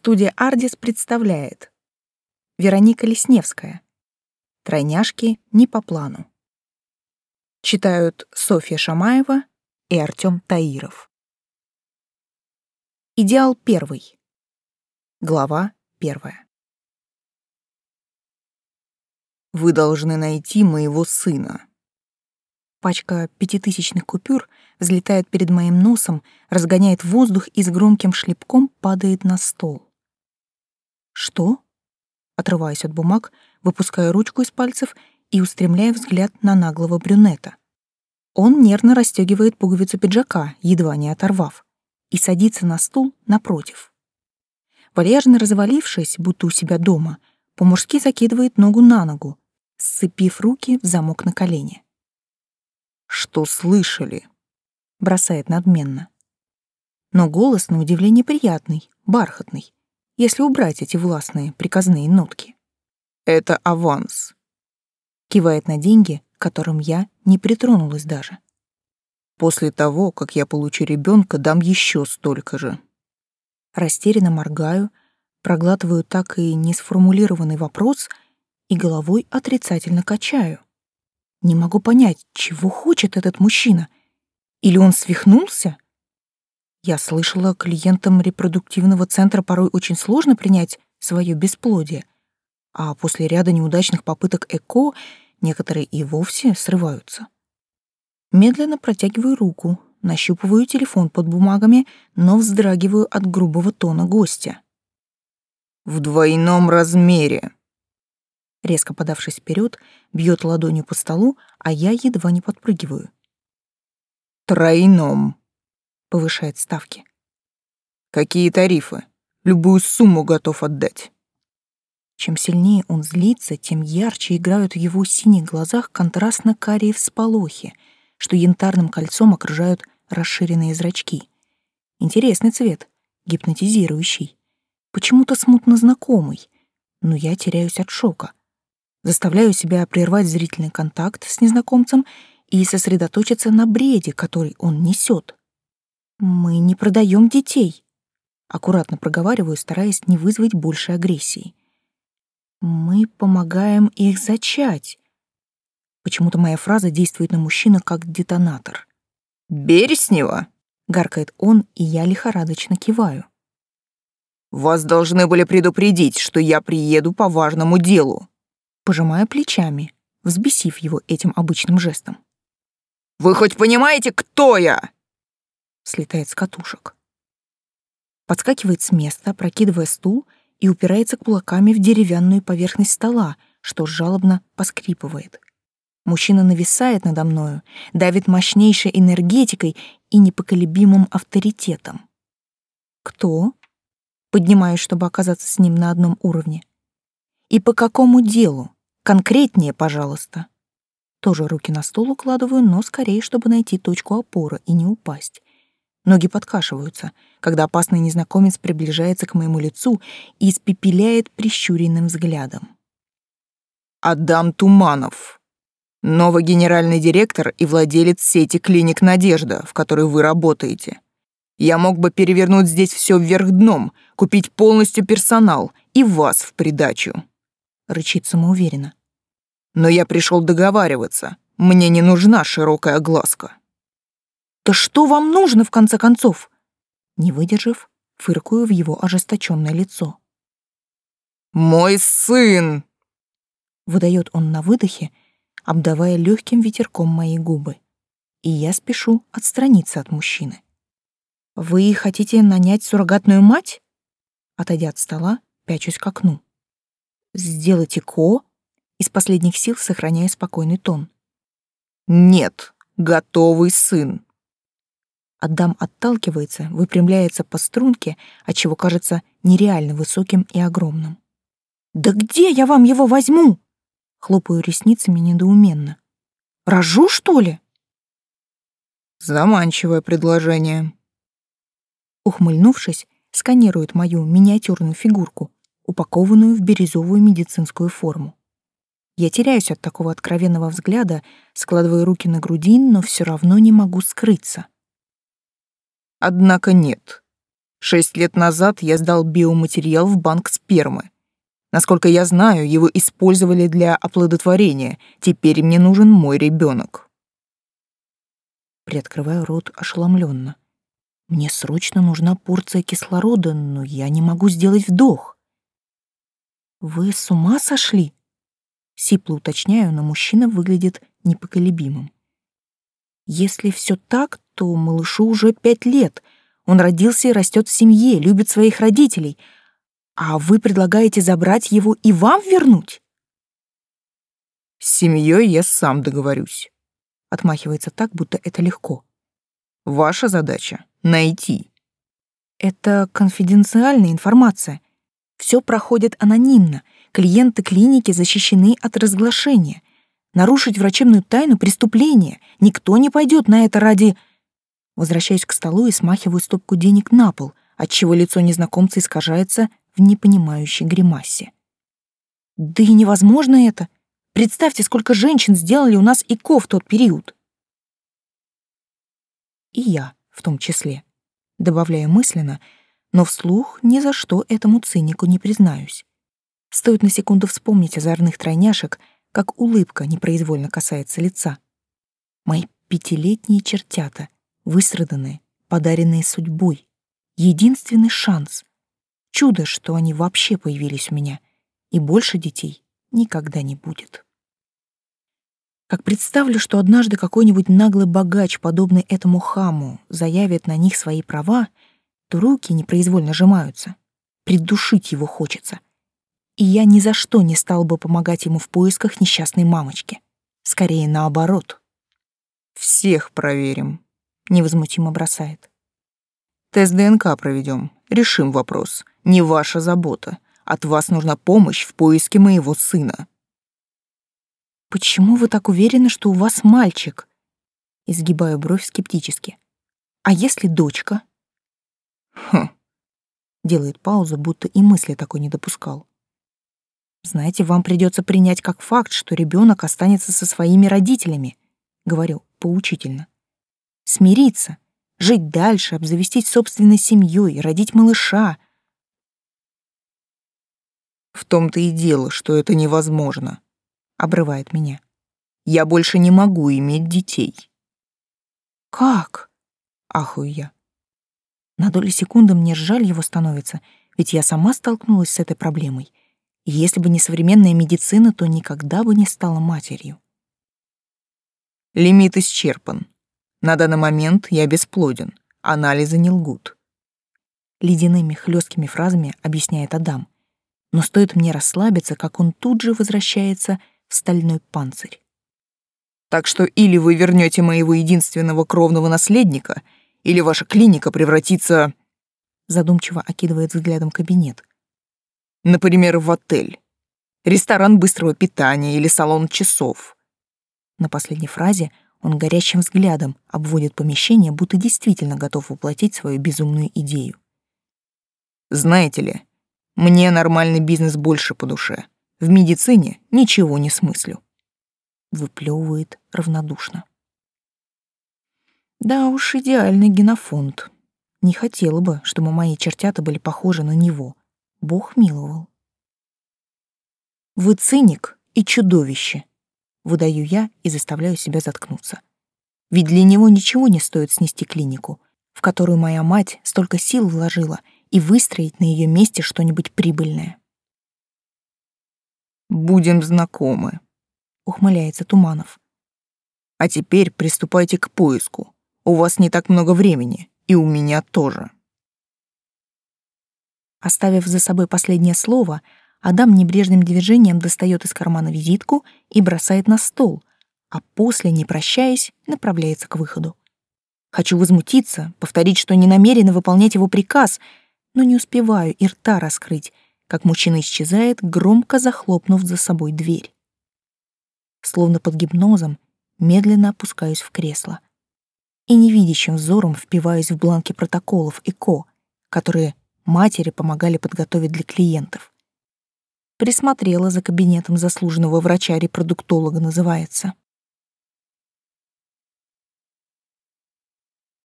Студия «Ардис» представляет Вероника Лесневская «Тройняшки не по плану». Читают Софья Шамаева и Артём Таиров. Идеал первый. Глава первая. Вы должны найти моего сына. Пачка пятитысячных купюр взлетает перед моим носом, разгоняет воздух и с громким шлепком падает на стол. «Что?» Отрываясь от бумаг, выпускаю ручку из пальцев и устремляя взгляд на наглого брюнета. Он нервно расстегивает пуговицу пиджака, едва не оторвав, и садится на стул напротив. Вальяжно развалившись, будто у себя дома, по-мужски закидывает ногу на ногу, сцепив руки в замок на колени. «Что слышали?» — бросает надменно. Но голос, на удивление, приятный, бархатный, если убрать эти властные приказные нотки. «Это аванс», — кивает на деньги, к которым я не притронулась даже. «После того, как я получу ребенка, дам еще столько же». Растерянно моргаю, проглатываю так и не сформулированный вопрос и головой отрицательно качаю. Не могу понять, чего хочет этот мужчина. Или он свихнулся? Я слышала, клиентам репродуктивного центра порой очень сложно принять свое бесплодие, а после ряда неудачных попыток ЭКО некоторые и вовсе срываются. Медленно протягиваю руку, нащупываю телефон под бумагами, но вздрагиваю от грубого тона гостя. «В двойном размере», резко подавшись вперед, бьет ладонью по столу, а я едва не подпрыгиваю. «Тройном», — повышает ставки. «Какие тарифы? Любую сумму готов отдать». Чем сильнее он злится, тем ярче играют в его синих глазах контрастно-карие всполохи, что янтарным кольцом окружают расширенные зрачки. Интересный цвет, гипнотизирующий, почему-то смутно знакомый, но я теряюсь от шока. Заставляю себя прервать зрительный контакт с незнакомцем и сосредоточиться на бреде, который он несет. «Мы не продаем детей», — аккуратно проговариваю, стараясь не вызвать больше агрессии. «Мы помогаем их зачать». Почему-то моя фраза действует на мужчину как детонатор. «Береснева?» — гаркает он, и я лихорадочно киваю. «Вас должны были предупредить, что я приеду по важному делу» пожимая плечами, взбесив его этим обычным жестом. «Вы хоть понимаете, кто я?» Слетает с катушек. Подскакивает с места, прокидывая стул и упирается кулаками в деревянную поверхность стола, что жалобно поскрипывает. Мужчина нависает надо мною, давит мощнейшей энергетикой и непоколебимым авторитетом. «Кто?» Поднимаюсь, чтобы оказаться с ним на одном уровне. «И по какому делу?» Конкретнее, пожалуйста. Тоже руки на стол укладываю, но скорее, чтобы найти точку опоры и не упасть. Ноги подкашиваются, когда опасный незнакомец приближается к моему лицу и испепеляет прищуренным взглядом. Адам Туманов, новый генеральный директор и владелец сети клиник «Надежда», в которой вы работаете. Я мог бы перевернуть здесь все вверх дном, купить полностью персонал и вас в придачу. Рычит самоуверенно но я пришел договариваться. Мне не нужна широкая глазка. Да что вам нужно в конце концов? Не выдержав, фыркую в его ожесточенное лицо. Мой сын! Выдает он на выдохе, обдавая легким ветерком мои губы. И я спешу отстраниться от мужчины. Вы хотите нанять суррогатную мать? Отойдя от стола, пячусь к окну. Сделайте ко из последних сил сохраняя спокойный тон. «Нет, готовый сын». Адам отталкивается, выпрямляется по струнке, отчего кажется нереально высоким и огромным. «Да где я вам его возьму?» Хлопаю ресницами недоуменно. «Рожу, что ли?» Заманчивое предложение. Ухмыльнувшись, сканирует мою миниатюрную фигурку, упакованную в бирюзовую медицинскую форму. Я теряюсь от такого откровенного взгляда, складываю руки на груди, но все равно не могу скрыться. Однако нет. Шесть лет назад я сдал биоматериал в банк спермы. Насколько я знаю, его использовали для оплодотворения. Теперь мне нужен мой ребенок. Приоткрываю рот ошеломленно. Мне срочно нужна порция кислорода, но я не могу сделать вдох. Вы с ума сошли? Сипло уточняю, но мужчина выглядит непоколебимым. Если все так, то малышу уже пять лет. Он родился и растет в семье, любит своих родителей. А вы предлагаете забрать его и вам вернуть? С семьей я сам договорюсь. Отмахивается так, будто это легко. Ваша задача — найти. Это конфиденциальная информация. Все проходит анонимно. Клиенты клиники защищены от разглашения. Нарушить врачебную тайну — преступление. Никто не пойдет на это ради... Возвращаюсь к столу и смахиваю стопку денег на пол, отчего лицо незнакомца искажается в непонимающей гримасе. Да и невозможно это. Представьте, сколько женщин сделали у нас ИКО в тот период. И я в том числе. Добавляю мысленно, но вслух ни за что этому цинику не признаюсь. Стоит на секунду вспомнить озорных тройняшек — как улыбка непроизвольно касается лица. Мои пятилетние чертята, выстраданные, подаренные судьбой. Единственный шанс. Чудо, что они вообще появились у меня. И больше детей никогда не будет. Как представлю, что однажды какой-нибудь наглый богач, подобный этому хаму, заявит на них свои права, то руки непроизвольно сжимаются. Придушить его хочется и я ни за что не стал бы помогать ему в поисках несчастной мамочки. Скорее наоборот. «Всех проверим», — невозмутимо бросает. «Тест ДНК проведем, решим вопрос. Не ваша забота. От вас нужна помощь в поиске моего сына». «Почему вы так уверены, что у вас мальчик?» Изгибаю бровь скептически. «А если дочка?» «Хм». Делает паузу, будто и мысли такой не допускал. Знаете, вам придется принять как факт, что ребенок останется со своими родителями, говорю поучительно. Смириться, жить дальше, обзавестись собственной семьей, родить малыша. В том-то и дело, что это невозможно, обрывает меня. Я больше не могу иметь детей. Как? ахую я. На долю секунды мне жаль его становится, ведь я сама столкнулась с этой проблемой — если бы не современная медицина, то никогда бы не стала матерью. Лимит исчерпан. На данный момент я бесплоден. Анализы не лгут. Ледяными хлесткими фразами объясняет Адам. Но стоит мне расслабиться, как он тут же возвращается в стальной панцирь. Так что или вы вернете моего единственного кровного наследника, или ваша клиника превратится... Задумчиво окидывает взглядом кабинет. Например, в отель, ресторан быстрого питания или салон часов. На последней фразе он горящим взглядом обводит помещение, будто действительно готов воплотить свою безумную идею. Знаете ли, мне нормальный бизнес больше по душе. В медицине ничего не смыслю. Выплевывает равнодушно. Да уж, идеальный генофонд. Не хотела бы, чтобы мои чертята были похожи на него. Бог миловал. Вы циник и чудовище, выдаю я и заставляю себя заткнуться. Ведь для него ничего не стоит снести клинику, в которую моя мать столько сил вложила, и выстроить на ее месте что-нибудь прибыльное. Будем знакомы, ухмыляется Туманов. А теперь приступайте к поиску. У вас не так много времени, и у меня тоже. Оставив за собой последнее слово, Адам небрежным движением достает из кармана визитку и бросает на стол, а после, не прощаясь, направляется к выходу. Хочу возмутиться, повторить, что не намерена выполнять его приказ, но не успеваю и рта раскрыть, как мужчина исчезает, громко захлопнув за собой дверь. Словно под гипнозом, медленно опускаюсь в кресло и невидящим взором впиваюсь в бланки протоколов ИКО, которые матери помогали подготовить для клиентов. Присмотрела за кабинетом заслуженного врача-репродуктолога называется.